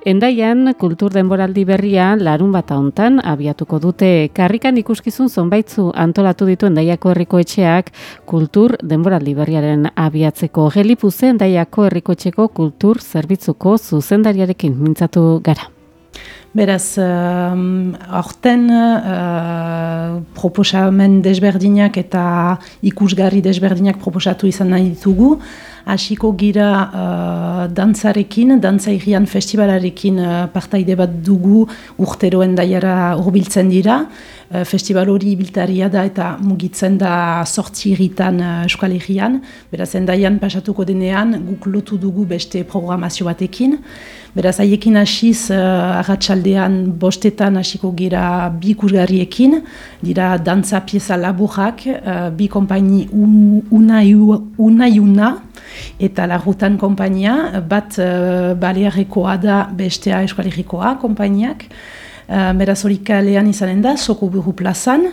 Endaian kultur denboraldi berria larun bat hontan abiatuko dute karrikan ikuskizun zonbaitzu antolatu ditu Endaiako herriko etxeak kultur denboraldi berriaren abiatzeko gelipuze Endaiako herriko etxeko kultur zerbitzuko zuzendariarekin mintzatu gara. Beraz, uh, aurten uh, proposamen desberdinak eta ikusgarri desberdinak proposatu izan nahi ditugu. Hasiko gira uh, dantzarekin, dantzairian festivalarekin uh, partaide bat dugu urteroen daiara urbiltzen dira. Uh, festival hori biltaria da eta mugitzen da sortzi irritan uh, Euskal Beraz, endaian pasatuko denean guk lotu dugu beste programazio batekin. Beraz, haiekin hasiz, uh, agatsaldean bostetan hasiko gira bi ikusgarriekin, dira dantza pieza laburrak, uh, bi kompaini unai-una, eta lagutan kompainia, bat uh, balearekoa da bestea eskualerikoa kompainiak, Uh, beraz hori kalean izanen da, soko buru plazan,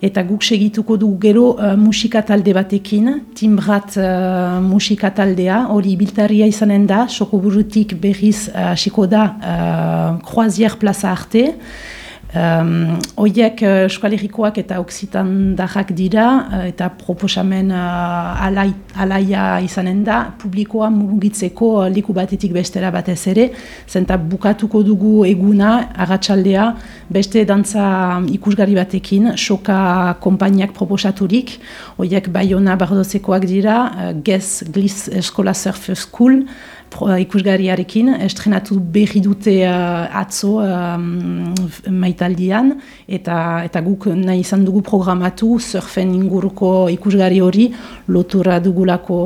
eta guk segituko dugu gero uh, musika talde batekin, timbrat uh, musika taldea, hori biltaria izanen da, soko burutik berriz hasiko uh, da uh, Croazier plaza arte, Um, oiek eskualerikoak eta oksitan dajak dira uh, eta proposamen uh, alai, alaia izanen da publikoa mugitzeko uh, liku batetik bestera batez ere. Zenta bukatuko dugu eguna agatsaldea beste dantza ikusgarri batekin soka kompainiak proposaturik. Oiek baiona bardozekoak dira uh, Gez Gliss Eskola Surf School ikusgarriarekin, estrenatu berri dute uh, atzo um, maitaldian, eta, eta guk nahi izan dugu programatu surfen inguruko ikusgarri hori lotura dugulako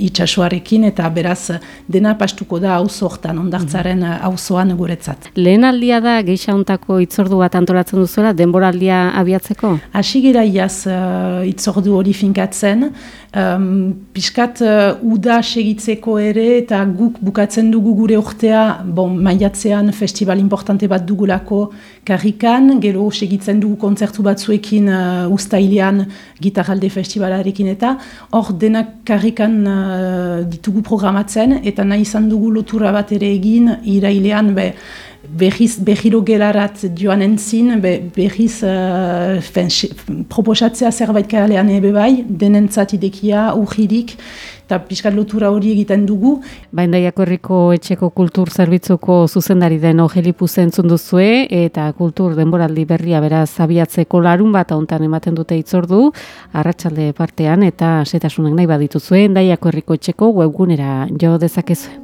itxasuarekin, eta beraz dena pastuko da auzo hortan, ondartzaren auzoan guretzat. Lehen aldia da geisha ontako itzordu bat antolatzen duzuela, denboraldia abiatzeko? Asi gira iaz uh, itzordu hori finkatzen, um, piskat uh, uda segitzeko ere eta guk bukatzen dugu gure urtea bon, maiatzean festival importante bat dugulako karrikan, gero segitzen dugu kontzertu batzuekin uh, ustailean gitarralde festivalarekin eta hor denak karrikan uh, ditugu programatzen eta nahi izan dugu lotura bat ere egin irailean be, berriz behiro gelarat joan entzin, be, berriz uh, proposatzea zerbait kalean ebe bai, denentzat idekia, urririk, eta pixkat lotura hori egiten dugu. Baindaiako herriko etxeko kultur zerbitzuko zuzendari den ogelipu zentzun duzue, eta kultur denboraldi berria beraz abiatzeko larun bat hontan ematen dute itzordu, arratsalde partean eta setasunak nahi badituzue, endaiako herriko etxeko webgunera jo dezakezu.